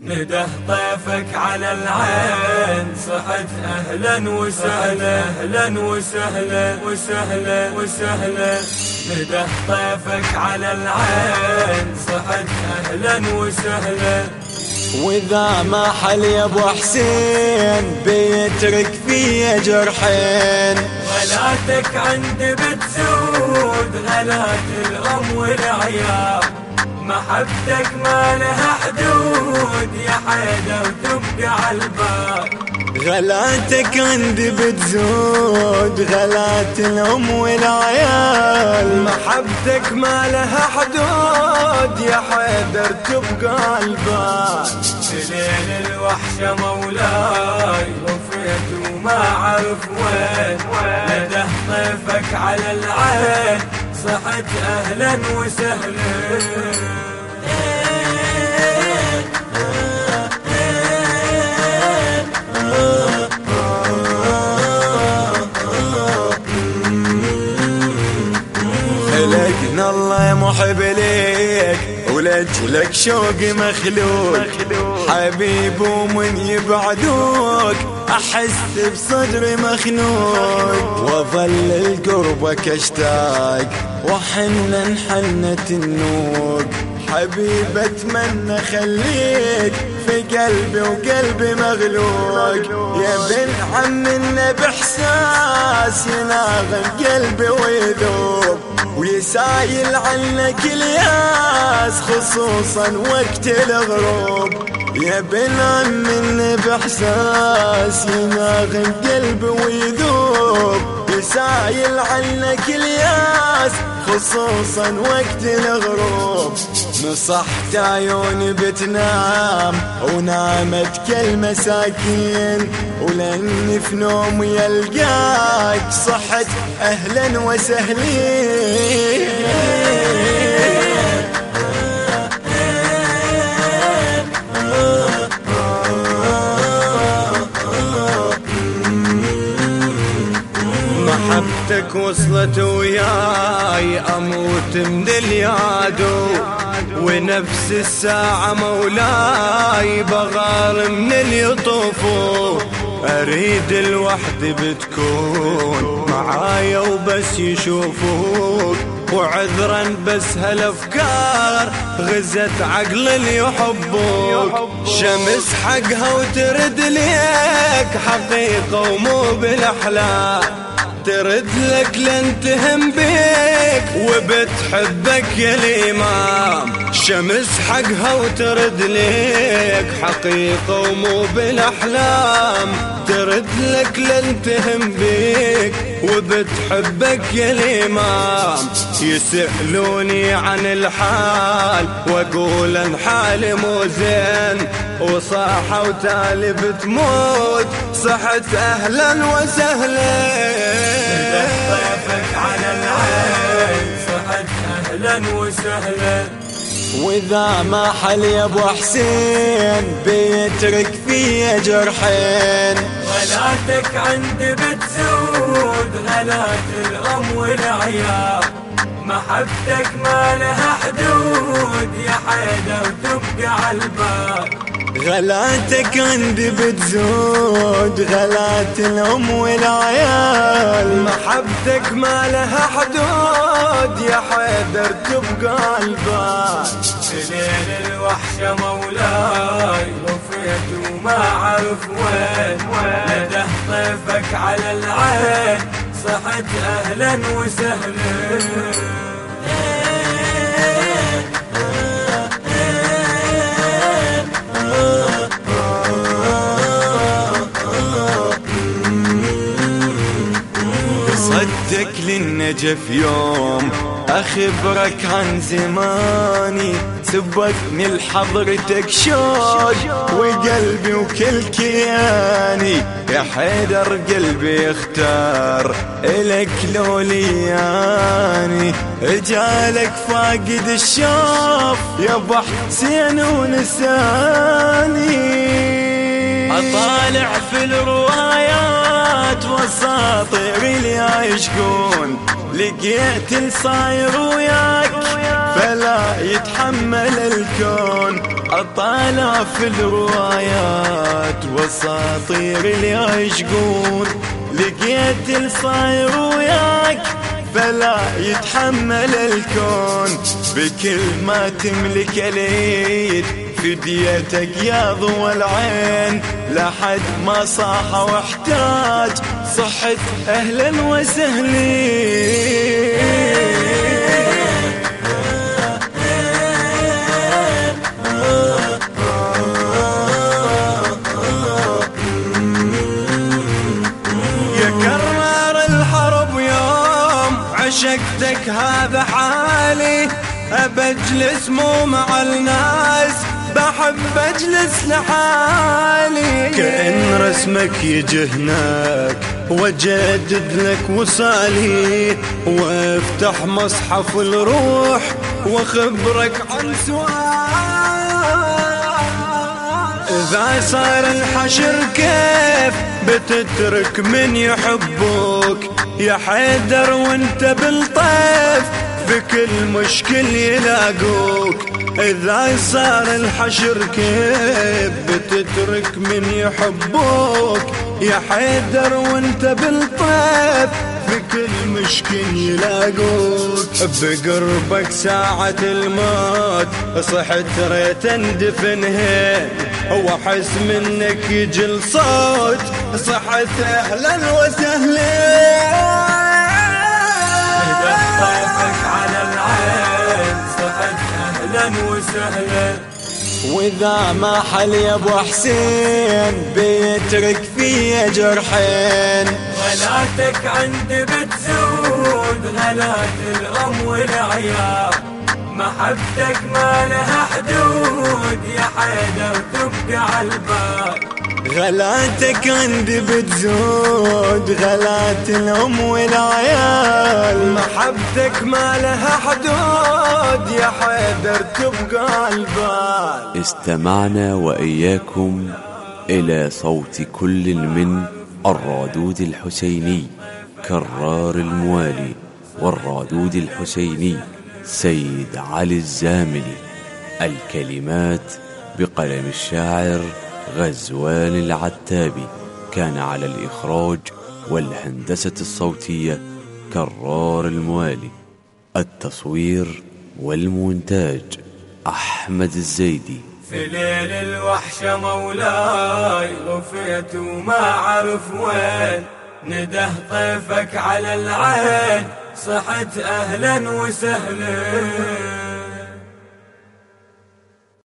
نده طيفك على العين. صحت أهلا وسهلا. أهلا وسهلا. وسهلا وسهلا. نده طيفك على العين. صحت أهلا وسهلا. وإذا ما حل يا أبو حسين بيترك في جرحين. غلاتك عند بتزود غلات الام والعيال محبتك ما لها حدود. يا حيدر تبقى عالبال غلاتك عندي بتزود غلات الأم والعيال. محبتك ما لها حدود يا حيدر تبقى البال ليل الوحشة مولاي وفيت وما عرف وين. لده طيفك على العين صحت أهلا وسهلا. ولجلك شوق مخلوق حبيب ومن يبعدوك أحس بصدري مخنوق. واظل لقربك اشتاق وحنا حنة النوق. حبيب أتمنى خليك في قلبي وقلبي مغلوق. يا بن عمنا باحساس يناغم قلبي ويذوب. ويسايل عنك الياس خصوصا وقت الغروب. يا بن عمنا باحساس يناغم قلبي ويذوب. يسايل عنك الياس خصوصا وقت الغروب. نصحت عيوني بتنام ونامت كل مساكين ولاني في نوم يلقاك صحت أهلا وسهلين محبتك وصلت وياي أموت من اليادو ونفس الساعة مولاي بغار من اليطوفو أريد الوحد بتكون معايا وبس يشوفوك. وعذرا بس هالأفكار غزت عقل اللي يحبوك. شمس حقها وترد ليك حقيقة ومو بالأحلام. ترد لك لن تهم بيك وبتحبك يا الإمام. شمس حقها وترد ليك حقيقة ومو بالأحلام. ترد لك لن تهم بيك وبتحبك يا الإمام. يسألوني عن الحال وأقول أن حالي مو زين. وصاحة وتالي بتموت. صحت أهلا وسهلا. طيفك على العين. صحت أهلا وسهلا. وإذا ما حل يا أبو حسين بيترك في جرحين. غلاتك عند بتزود غلات الام والعيال محبتك ما لها حدود يا حيدر تبقى عالبال غلاتك عندي بتزود غلات الأم والعيال. محبتك ما لها حدود يا حيدر تبقى البال ليل الوحشة مولاي وفيت وما عرف وين لده طيفك على العين صحت أهلا وسهلا. للنجف يوم أخبرك عن زماني. سبقني لحضرتك شوق وقلبي وكل كياني. يا حيدر قلبي يختار إلك لولياني جالك فاقد الشوف يا ابو حسين ونساني. أطالع في الروايات والساطير اللي يعشقون لقيت الصاير وياك فلا يتحمل الكون. أطالع في الروايات واساطير اللي يعشقون لقيت الصاير وياك فلا يتحمل الكون. بكل ما تملك اليد فديتك يا ضوى العين لحد ما صاح واحتاج صحت أهلا وسهلين. عشقتك هذا حالي أبجلس مو مع الناس. بحب اجلس لحالي. كأن رسمك يجي هناك وجدد لك وصالي. وافتح مصحف الروح واخبرك عن سؤال. إذا صار الحشر كيف بتترك من يحبوك يا حيدر وانت بالطيف بكل مشكل يلاقوك. إذا صار الحشر كيف بتترك من يحبوك؟ يا حيدر وأنت بالطيف بكل مشكل يلاقوك. بقربك ساعة الموت صحت ريت اندفن هين. واحس منك يجي الصوت صحت أهلا وسهلا طيفك على العين صحت أهلا وسهلا وإذا ما حل يا أبو حسين بيترك في جرحين. غلاتك عندي بتزود غلات الام والعيال محبتك ما لها حدود يا حيدر تبقى عالبال غلاتك عندي بتزود غلات الأم والعيال. محبتك ما لها حدود يا حيدر تبقى البال. استمعنا وإياكم إلى صوت كل من الرادود الحسيني كرار الموالي والرادود الحسيني سيد علي الزاملي. الكلمات بقلم الشاعر غزوان العتابي كان على الإخراج والهندسة الصوتية كرار الموالي. التصوير والمونتاج أحمد الزيدي. في ليل الوحشة مولاي غفيت وما عرف وين. نده طيفك على العين صحت أهلا وسهلا.